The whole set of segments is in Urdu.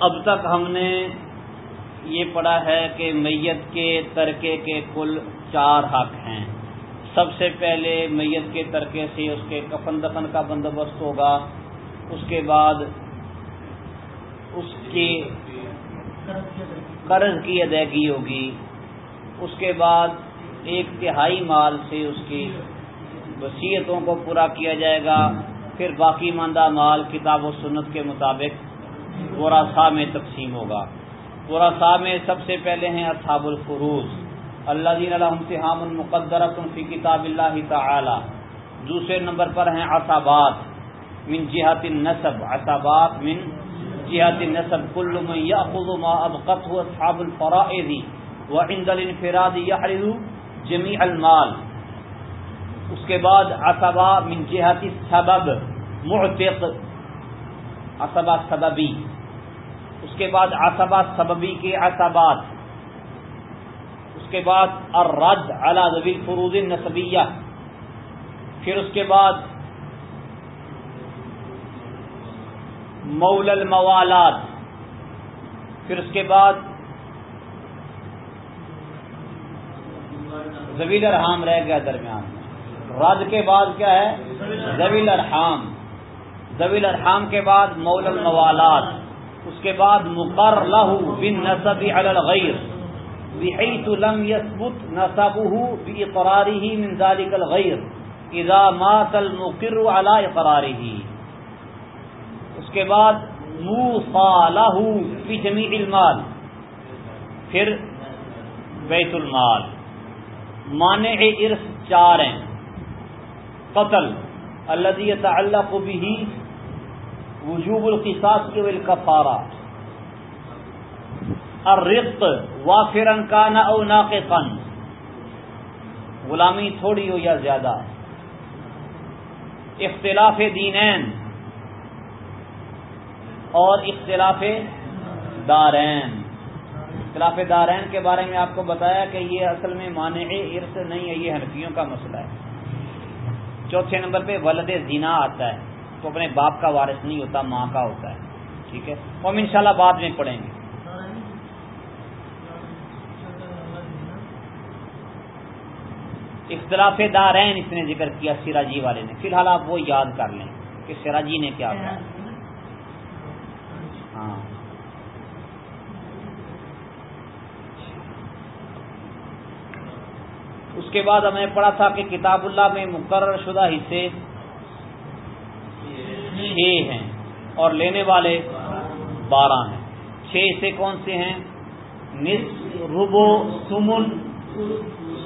اب تک ہم نے یہ پڑھا ہے کہ میت کے ترکے کے کل چار حق ہیں۔ سب سے پہلے میت کے ترکے سے اس کے کفن دفن کا بندوبست ہوگا۔ اس کے بعد اس کی قرض کی ادائیگی ہوگی۔ اس کے بعد ایک تہائی مال سے اس کی وصیتوں کو پورا کیا جائے گا۔ پھر باقی ماندہ مال کتاب و سنت کے مطابق ورثا میں تقسیم ہوگا۔ ورثا میں سب سے پہلے ہیں اصحاب الفروز۔ اللہ دین الحمتحام المقدر فی کتاب اللہ تعالی۔ دوسرے نمبر پر ہیں اصابات من جہت النصب اصابات من جہت النصب کل من یاخذ ما ابقته اصحاب الفرائض وعند الانفراد يحرز جميع المال۔ اس کے بعد اصبا من جہت السبب، معتق۔ اصبا سببی۔ اس کے بعد اصبا سببی کے اصبات اس کے بعد الرد علی ذوی الفروض النسبیہ۔ پھر اس کے بعد مول الموالات۔ پھر اس کے بعد زویل ارحام رہ گیا درمیان۔ رد کے بعد کیا ہے؟ زویل ارحام زویل ارحام کے بعد مول الموالات، اس کے بعد مقر لہو بن نصبی الغیر، بحیث لم يثبت نصبه باقراره من ذلك الغیر، اذا مات المقر على اقراره۔ اس کے بعد موصى له في جميع المال، پھر بیت المال۔ مانع ارث چار ہیں۔ قتل الذي يتعلق به وجوب القصاص والكفارہ الرق وافرن کان او ناقصا۔ غلامی تھوڑی ہو یا زیادہ۔ اختلاف دینین۔ اور اختلاف دارین۔ اختلاف دارین کے بارے میں آپ کو بتایا کہ یہ اصل میں مانع ارث نہیں ہے، یہ حنفیوں کا مسئلہ ہے۔ چوتھے نمبر پہ ولد زینا آتا ہے۔ تو اپنے باپ کا وارث نہیں ہوتا، ماں کا ہوتا ہے۔ ٹھیک ہے؟ ہم انشاءاللہ بعد میں پڑھیں گے۔ اختلاف دارین اس نے ذکر کیا سراجی والے نے۔ فی الحال آپ وہ یاد کر لیں کہ سراجی نے کیا کہا ہاں۔ اس کے بعد ہم نے پڑھا تھا کہ کتاب اللہ میں مقرر شدہ حصے چھ ہیں اور لینے والے بارہ ہیں۔ چھ حصے کون سے ہیں؟ نصف ربو سمن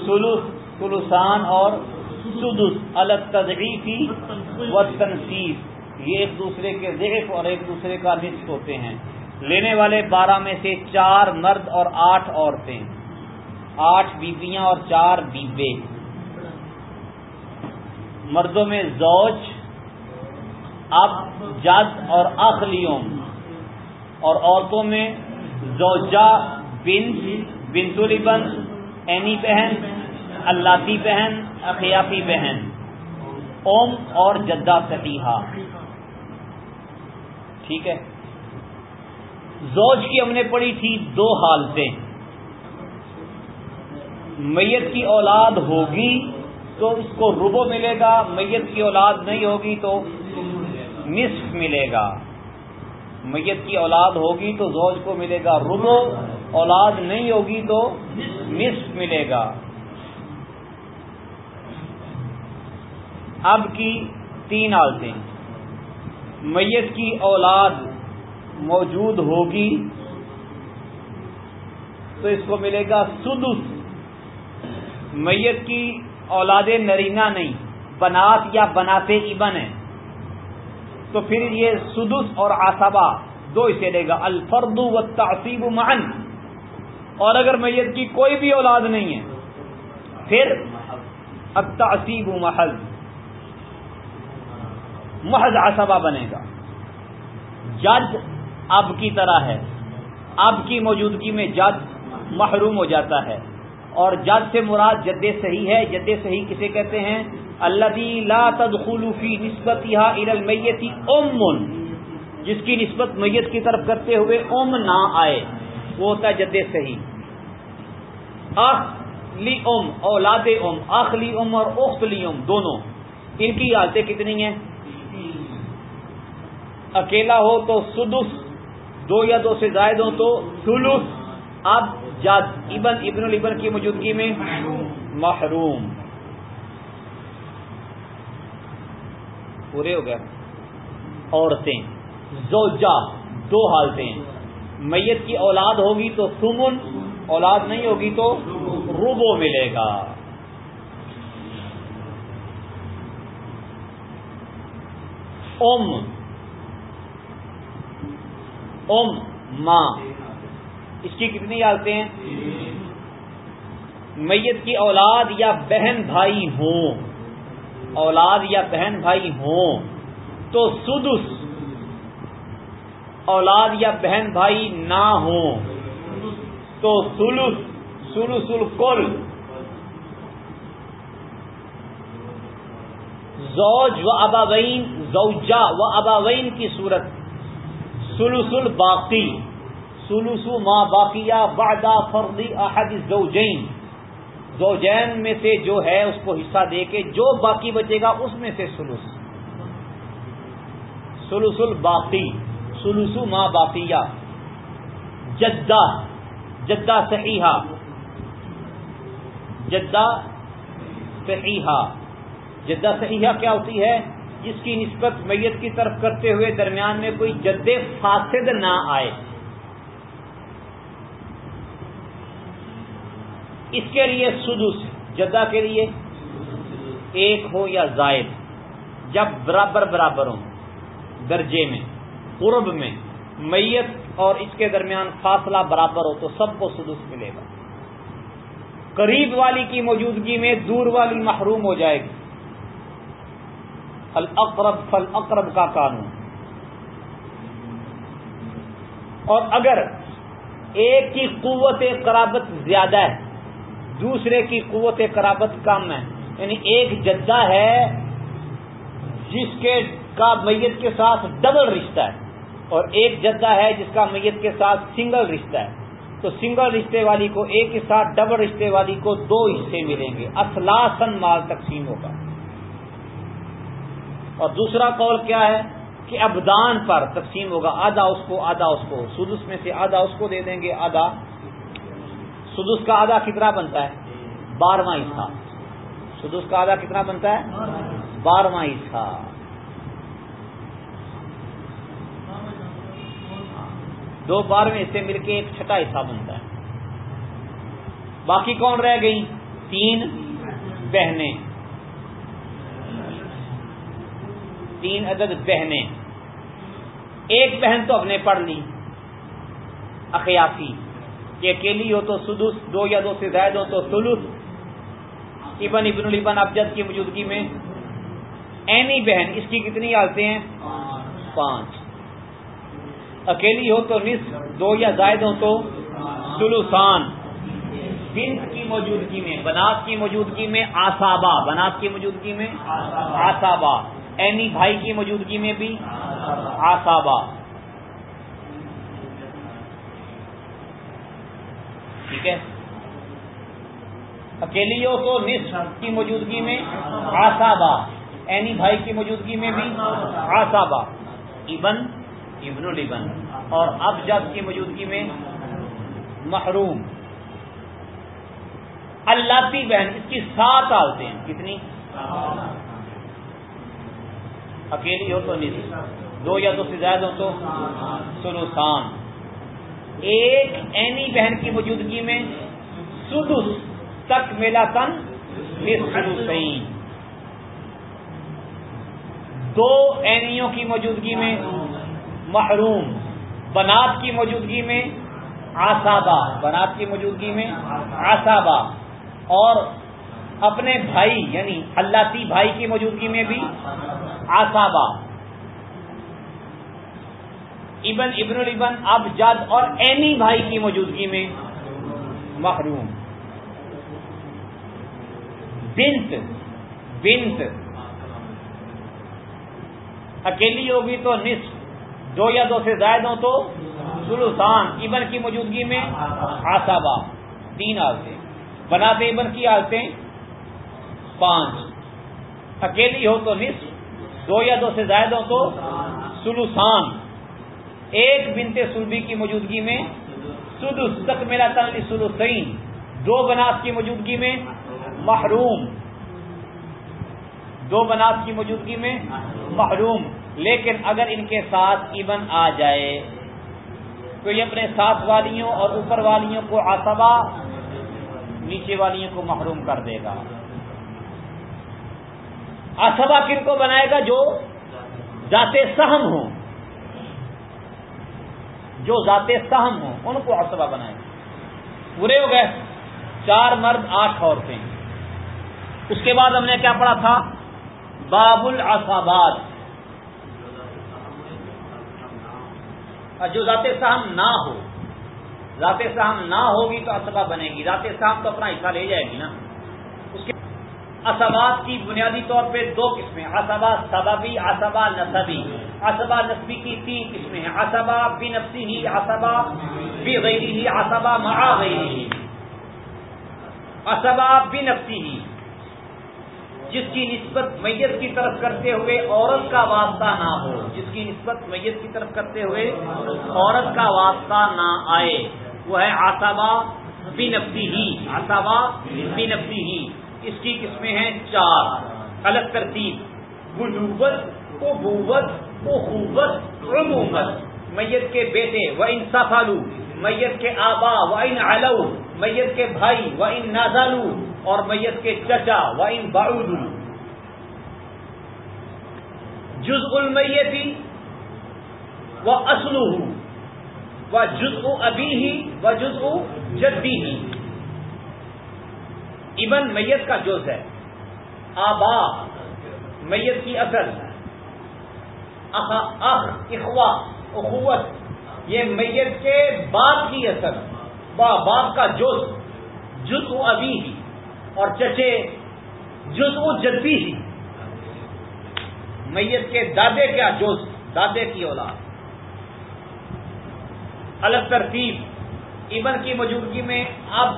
سلوس سلوسان اور سدس۔ الگ تضعیفی و تنصیف یہ ایک دوسرے کے ضعف اور ایک دوسرے کا نصف ہوتے ہیں۔ لینے والے بارہ میں سے چار مرد اور آٹھ عورتیں۔ آٹھ بیویاں اور چار بیبے مردوں میں زوج اب جد اور اخلیوم اور عورتوں میں زوجہ بن بنتولی بن، اینی بہن اللہ بہن، اخیافی بہن، اوم اور جدہ صحیحہ ٹھیک ہے؟ زوج کی ہم نے پڑھی تھی دو حالتیں۔ میت کی اولاد ہوگی تو اس کو ربو ملے گا، میت کی اولاد نہیں ہوگی تو نصف ملے گا۔ میت کی اولاد ہوگی تو زوج کو ملے گا۔ ربو اولاد نہیں ہوگی تو نصف ملے گا۔ اب کی تین حالتیں میت کی اولاد موجود ہوگی تو اس کو ملے گا سدس۔ میت کی اولاد نرینا نہیں، بنات یا بناتے ابن ہے تو پھر یہ سدس اور آسابا دو اسے لے گا۔ الفرد و تعصیب معن اور اگر میت کی کوئی بھی اولاد نہیں ہے، پھر اب تعصیب محل محض آسبا بنے گا۔ جج اب کی طرح ہے۔ اب کی موجودگی میں جج محروم ہو جاتا ہے۔ اور جج سے مراد جد صحیح ہے، جد صحیح کسے کہتے ہیں؟ اللہ لا تدخل فی نسبت المیتی ام جس کی نسبت میت کی طرف کرتے ہوئے ام نہ آئے، وہ ہوتا ہے جد صحیح۔ اخلی ام، اولاد ام اخلی ام اور اختلی ام، دونوں۔ ان کی حالتیں کتنی ہیں؟ اکیلا ہو تو سدس، دو یا دو سے زائد ہو تو سلوس اب جد ابن ابن البن کی موجودگی میں؟ محروم. پورے ہو گئے. عورتیں. زوجہ. دو حالتیں. میت کی اولاد ہوگی تو سمن، اولاد نہیں ہوگی تو روبو ملے گا. ام. ام، ماں. اس کی کتنی حالتیں ہیں؟ میت کی اولاد یا بہن بھائی ہوں۔ اولاد یا بہن بھائی ہوں۔ تو سدس اولاد یا بہن بھائی نہ ہوں۔ تو سلس سلس الکل زوج و اباوین زوجا و اباوین کی صورت۔ سلس الباقی۔ سلوسو ماں باقیہ بعدہ فردی احد زوجین زوجین میں سے جو ہے اس کو حصہ دے کے جو باقی بچے گا اس میں سے سلوس سلوس الباقی سلوسو ماں باقیہ جدہ جدہ صحیحہ۔ جدہ صحیحہ۔ جدہ صحیحہ کیا ہوتی ہے؟ جس کی نسبت میت کی طرف کرتے ہوئے درمیان میں کوئی جد فاسد نہ آئے۔ اس کے لیے سدس جدہ کے لیے ایک ہو یا زائد، جب برابر برابر ہوں، درجے میں، قرب میں، میت اور اس کے درمیان فاصلہ برابر ہو تو سب کو سدس ملے گا۔ قریب والی کی موجودگی میں دور والی محروم ہو جائے گی۔ الاقرب فل اقرب کا قانون۔ اور اگر ایک کی قوت قرابت زیادہ ہے دوسرے کی قوت قرابت کم ہے۔ یعنی ایک جدہ ہے جس کے کا میت کے ساتھ ڈبل رشتہ ہے اور ایک جدہ ہے جس کا میت کے ساتھ سنگل رشتہ ہے۔ تو سنگل رشتے والی کو ایک کے ساتھ ڈبل رشتے والی کو دو حصے ملیں گے۔ اصلاسن مال تقسیم ہوگا۔ اور دوسرا قول کیا ہے کہ ابدان پر تقسیم ہوگا۔ آدھا اس کو، آدھا اس کو۔ سدس میں سے آدھا اس کو دے دیں گے، آدھا سدس کا آدھا کتنا بنتا ہے؟ بارہواں حصہ۔ سدس کا آدھا کتنا بنتا ہے؟ بارہواں حصہ۔ دو بارہویں حصے مل کے ایک چھٹا حصہ بنتا ہے۔ باقی کون رہ گئی تین بہنیں۔ تین عدد بہنیں۔ ایک بہن تو اپنے پڑھ لی، اخیاسی۔ کہ اکیلی ہو تو سدس، دو یا دو سے زائد ہو تو سلس۔ ابن ابن البن ابجد کی موجودگی میں اینی بہن، اس کی کتنی حالتیں ہیں؟ پانچ۔ اکیلی ہو تو نصف، دو یا زائد ہو تو سلوسان بنت کی موجودگی میں، بنات کی موجودگی میں آسابا۔ بنات کی موجودگی میں آسابا۔ اینی بھائی کی موجودگی میں بھی آسابا۔ ٹھیک ہے؟ اکیلی ہو تو نصف کی موجودگی میں آسابا اینی بھائی کی موجودگی میں بھی آسابا ابن ابن البن اور اب جب کی موجودگی میں محروم۔ اللہ بہن، اس کی سات آلتے ہیں۔ کتنی؟ اکیلی ہو تو نصف۔ دو یا دو سے زیادہ ہو تو سلوسان۔ ایک اینی بہن کی موجودگی میں سدس تک میلا تن سلوسین دو اینیوں کی موجودگی میں محروم، بنات کی موجودگی میں آسابا بنات کی موجودگی میں آسابا اور اپنے بھائی یعنی اللہ بھائی کی موجودگی میں بھی آسابا ابن ابن البن اب جد اور اینی بھائی کی موجودگی میں محروم۔ بنت بنت۔ اکیلی ہوگی تو نصف۔ دو یا دو سے زائد ہوں تو سلوسان۔ ابن کی موجودگی میں آسابا۔ تین حالتیں بناتے ابن کی حالتیں پانچ۔ اکیلی ہو تو نصف۔ دو یا دو سے زائد ہوں تو سلوسان۔ ایک بنتے سلبی کی موجودگی میں سدس تک میرا تن سلوسین دو بناس کی موجودگی میں محروم۔ دو بناس کی موجودگی میں محروم، لیکن اگر ان کے ساتھ ایون آ جائے تو یہ اپنے ساتھ والیوں اور اوپر والیوں کو آسبا نیچے والیوں کو محروم کر دے گا۔ آسبا کن کو بنائے گا جو ذات سہم ہوں۔ جو ذات سہم ہوں، ان کو آسبا بنائے پورے ہو گئے، چار مرد، آٹھ عورتیں۔ اس کے بعد ہم نے کیا پڑھا تھا؟ باب العصابات جو ذات سہم نہ ہو، ذات سہم نہ ہوگی تو اسبا بنے گی۔ ذات سہم تو اپنا حصہ لے جائے گی نا۔ اس کے اسبات کی بنیادی طور پہ دو قسمیں اسبا سببی اسبا نصبی اسبا نصبی کی تین قسمیں ہیں۔ اسبا بی نفسی ہی اسبا بی غیری ہی اسبا مع غیری ہی۔ اسبا بی نفسی ہی۔ جس کی نسبت میت کی طرف کرتے ہوئے عورت کا واسطہ نہ ہو، جس کی نسبت میت کی طرف کرتے ہوئے عورت کا واسطہ نہ آئے، وہ ہے آسابا نفسی ہی۔ آسابا نفسی ہی۔ اس کی قسمیں ہیں چار۔ الگ ترتیب۔ بلوبت ابوت اخوت عمومت. میت کے بیٹے و ان سفالو میت کے آبا و ان علو میت کے بھائی و ان نازالو اور میت کے چچا و ان باؤد جز المیتی و اسلو و جز ابھی ہی و جز جدی ہی ابن میت کا جز ہے. آبا، میت کی اصل. اخ اخوا اخوت، یہ میت کے باپ کی اصل، با باپ کا جز جز ابھی ہی، اور چچے جزو جدی ہی۔ میت کے دادے کیا جز؟ دادے کی اولاد۔ الگ ترتیب ابن کی موجودگی میں اب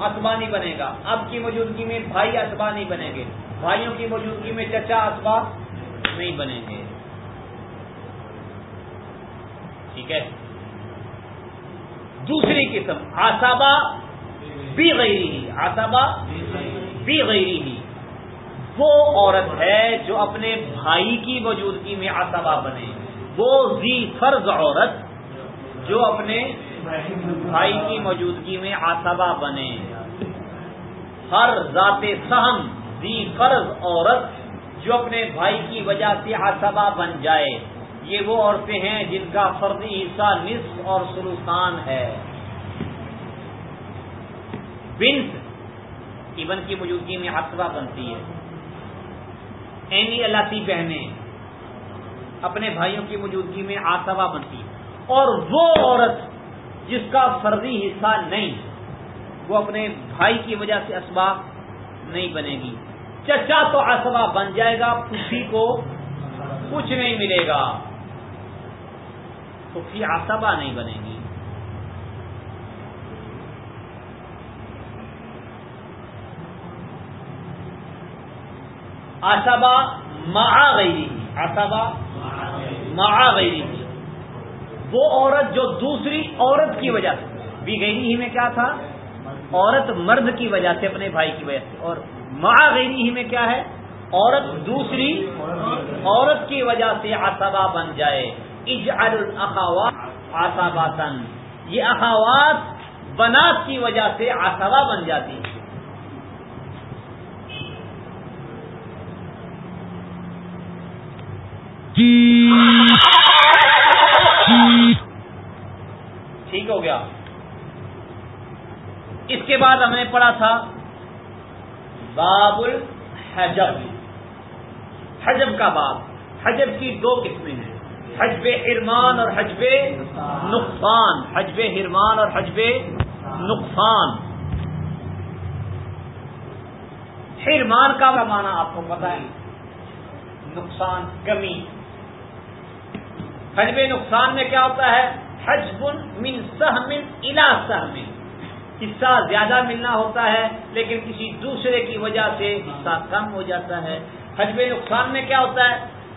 اسبانی بنے گا۔ اب کی موجودگی میں بھائی اسبانی بنے گے۔ بھائیوں کی موجودگی میں چچا اسبا نہیں بنیں گے۔ ٹھیک ہے؟ دوسری قسم آسابا بھی غیری ہی آسابا بھی غیری ہی۔ وہ عورت ہے جو اپنے بھائی کی موجودگی میں آسابا بنے۔ وہ زی فرض عورت جو اپنے بھائی کی موجودگی میں آسابا بنے۔ ہر ذات سہم زی فرض عورت جو اپنے بھائی کی وجہ سے آسابا بن جائے۔ یہ وہ عورتیں ہیں جن کا فرضی حصہ نصف اور سلوسان ہے۔ بنت ایون کی موجودگی میں آسبا بنتی ہے۔ اینی اللہ بہنیں اپنے بھائیوں کی موجودگی میں آسبا بنتی ہے اور وہ عورت جس کا فرضی حصہ نہیں، وہ اپنے بھائی کی وجہ سے اسبا نہیں بنے گی۔ چچا تو اسبا بن جائے گا پھوپھی کو کچھ نہیں ملے گا۔ پھوپھی آسبا نہیں بنے گی۔ آسبا مع غیری آسبا مع غیری۔ وہ عورت جو دوسری عورت کی وجہ سے، بھی گئی ہی میں کیا تھا؟ عورت مرد کی وجہ سے اپنے بھائی کی وجہ سے۔ اور مع غیری ہی میں کیا ہے؟ عورت دوسری عورت کی وجہ سے آسبا بن جائے۔ اجعل الاخوات آساباتن یہ اخوات بنات کی وجہ سے آسبا بن جاتی ہے ٹھیک ہو گیا. اس کے بعد ہم نے پڑھا تھا باب الحجب حجب کا باب. حجب کی دو قسمیں ہیں. حجب ارمان اور حجب نقصان. حجب ہرمان اور حجب نقصان. ہرمان کا معنی آپ کو پتا ہے. نقصان، کمی. حجب نقصان میں کیا ہوتا ہے؟ حجب من سہم الا سہم. حصہ زیادہ ملنا ہوتا ہے، لیکن کسی دوسرے کی وجہ سے حصہ کم ہو جاتا ہے. حجب نقصان میں کیا ہوتا ہے؟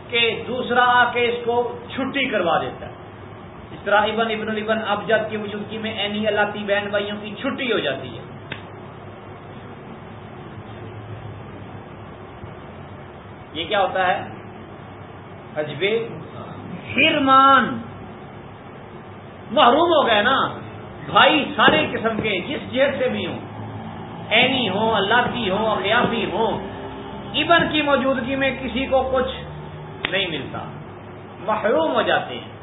کہ دوسرا آ کے اس کو چھٹی کروا دیتا ہے۔ اس طرح ابن ابن البن ابجد کی موجودگی میں اینی اللہ بہن بھائیوں کی چھٹی ہو جاتی ہے۔ یہ کیا ہوتا ہے؟ حجب حرمان محروم ہو گئے نا۔ بھائی سارے قسم کے جس جہت سے بھی ہوں، اینی ہو اللہ کی ہو اخیافی ہو ابن کی موجودگی میں کسی کو کچھ نہیں ملتا محروم ہو جاتے ہیں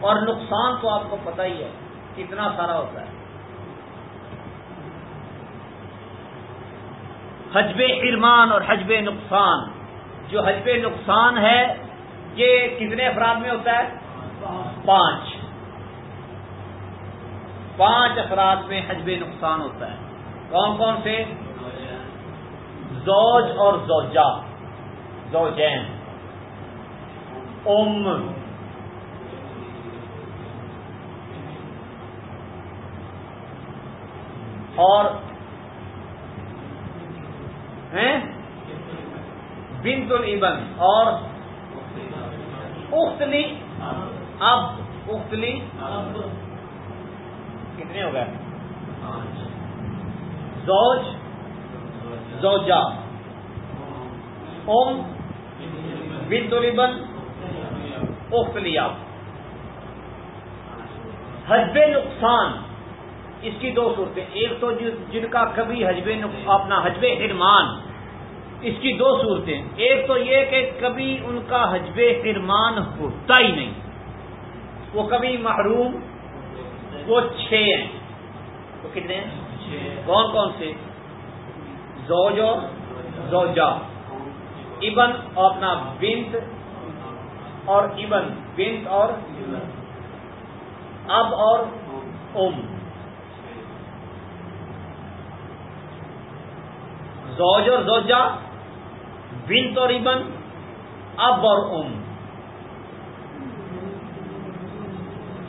اور نقصان تو آپ کو پتا ہی ہے کتنا سارا ہوتا ہے حجب ارمان اور حجب نقصان جو حجب نقصان ہے یہ کتنے افراد میں ہوتا ہے پانچ پانچ افراد میں حجب نقصان ہوتا ہے کون کون سے زوج اور زوجا زوجین، ام، اور بنت البن اور اختلی، اب اختلی، کتنے ہو گئے؟ زوج زوجا ام بنت البن اختلیا حجب نقصان۔ اس کی دو صورتیں۔ ایک تو جن کا کبھی حجب اپنا حجب ارمان اس کی دو صورتیں۔ ایک تو یہ کہ کبھی ان کا حجب ارمان ہوتا ہی نہیں۔ وہ کبھی محروم۔ وہ چھ ہیں۔ وہ کتنے ہیں؟ کون کون سے؟ زوج اور زوجا۔ ابن اور اپنا بنت اور ابن، بنت اور اب اور ام۔ زوج اور زوجا، بنت اور ابن، اب اور ام۔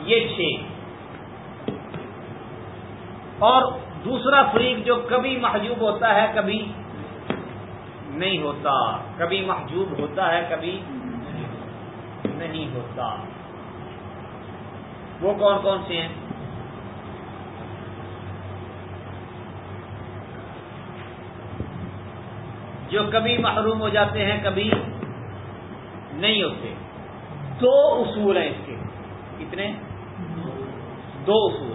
یہ چھ۔ اور دوسرا فریق جو کبھی محجوب ہوتا ہے، کبھی نہیں ہوتا۔ کبھی محجوب ہوتا ہے، کبھی نہیں ہوتا۔ وہ کون کون سے ہیں؟ جو کبھی محروم ہو جاتے ہیں، کبھی نہیں ہوتے۔ دو اصول ہیں اس کے۔ کتنے؟ دو اصول۔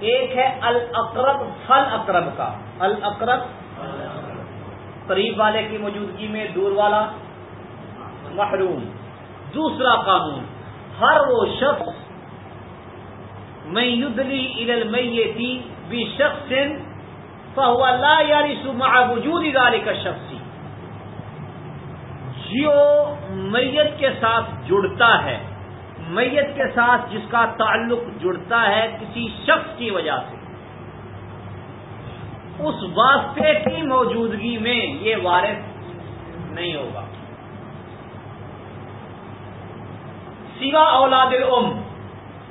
ایک ہے الاقرب، فل اقرب کا۔ الاقرب، قریب والے کی موجودگی میں، دور والا، محروم۔ دوسرا قانون، ہر وہ شخص میں یدلی بھی شخص فہو اللہ یاری سما وجود ادارے کا شخص۔ جو میت کے ساتھ جڑتا ہے۔ میت کے ساتھ جس کا تعلق جڑتا ہے کسی شخص کی وجہ سے۔ اس واسطے کی موجودگی میں یہ وارث نہیں ہوگا۔ سوا اولاد ام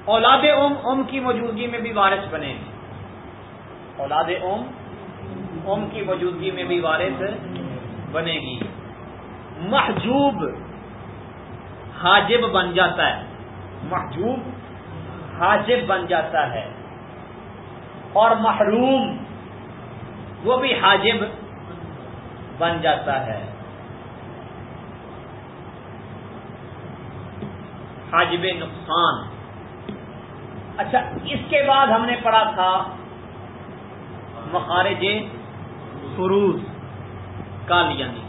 اولاد ام ام کی موجودگی میں بھی وارث بنے۔ گی اولاد ام ام کی موجودگی میں بھی وارث بنے گی۔ محجوب، حاجب بن جاتا ہے۔ محجوب حاجب بن جاتا ہے اور محروم وہ بھی حاجب بن جاتا ہے۔ حاجب نقصان۔ اچھا اس کے بعد ہم نے پڑھا تھا مخارج فروز کال یعنی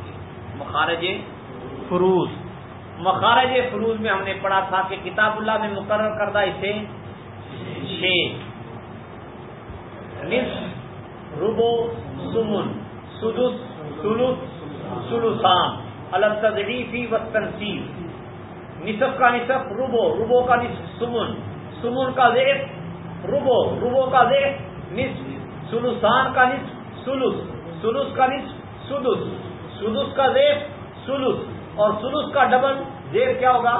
مخارج فروز۔ مخارج فروز میں ہم نے پڑھا تھا کہ کتاب اللہ میں مقرر کردہ اسے چھ۔ نصف ربو سمن۔ سدس سلوس سلوسان۔ الدریفی و تنصیب نصف کا نصف ربو ربو کا نصف سمن۔ سمن کا زیف ربو ربو کا زیف نصف سلوسان کا نصف، سلوس۔ سلوس کا نصف، سدس۔ سدس کا زیف سلس اور سلس کا ڈبل زیر کیا ہوگا؟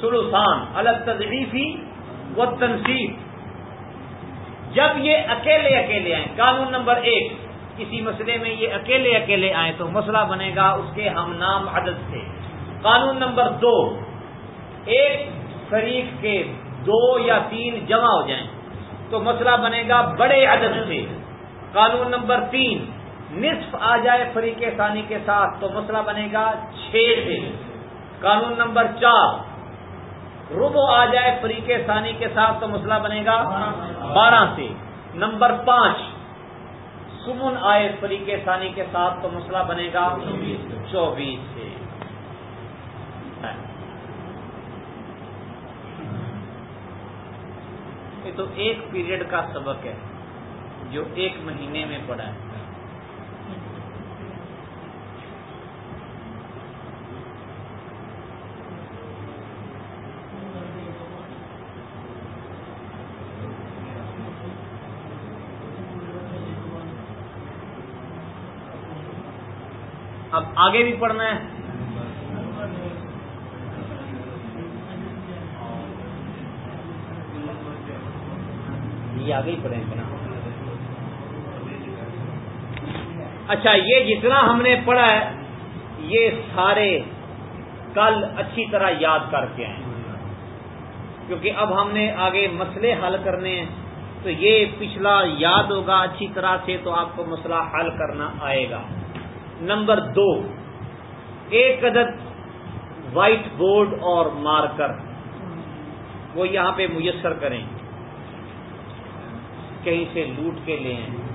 سلوسان الگ تجریفی و تنصیب جب یہ اکیلے اکیلے آئیں، قانون نمبر ایک، کسی مسئلے میں یہ اکیلے اکیلے آئیں تو مسئلہ بنے گا اس کے ہم نام عدد سے۔ قانون نمبر دو، ایک فریق کے دو یا تین جمع ہو جائیں تو مسئلہ بنے گا بڑے عدد سے۔ قانون نمبر تین نصف آ جائے فریق ثانی کے ساتھ تو مسئلہ بنے گا چھ سے قانون نمبر چار۔ ربو آ جائے فریق ثانی کے ساتھ تو مسئلہ بنے گا بارہ سے۔ نمبر پانچ۔ سمن آئے فریق ثانی کے ساتھ تو مسئلہ بنے گا چوبیس سے۔ یہ تو ایک پیریڈ کا سبق ہے جو ایک مہینے میں پڑا ہے اب آگے بھی پڑھنا ہے۔ یہ آگے ہی پڑھیں گے اچھا یہ جتنا ہم نے پڑھا ہے، یہ سارے کل اچھی طرح یاد کر کے آئے کیونکہ اب ہم نے آگے مسئلے حل کرنے ہیں، تو یہ پچھلا یاد ہوگا اچھی طرح سے، تو آپ کو مسئلہ حل کرنا آئے گا۔ نمبر دو، ایک عدد وائٹ بورڈ اور مارکر، وہ یہاں پہ میسر کریں، کہیں سے لوٹ کے لے آئیں۔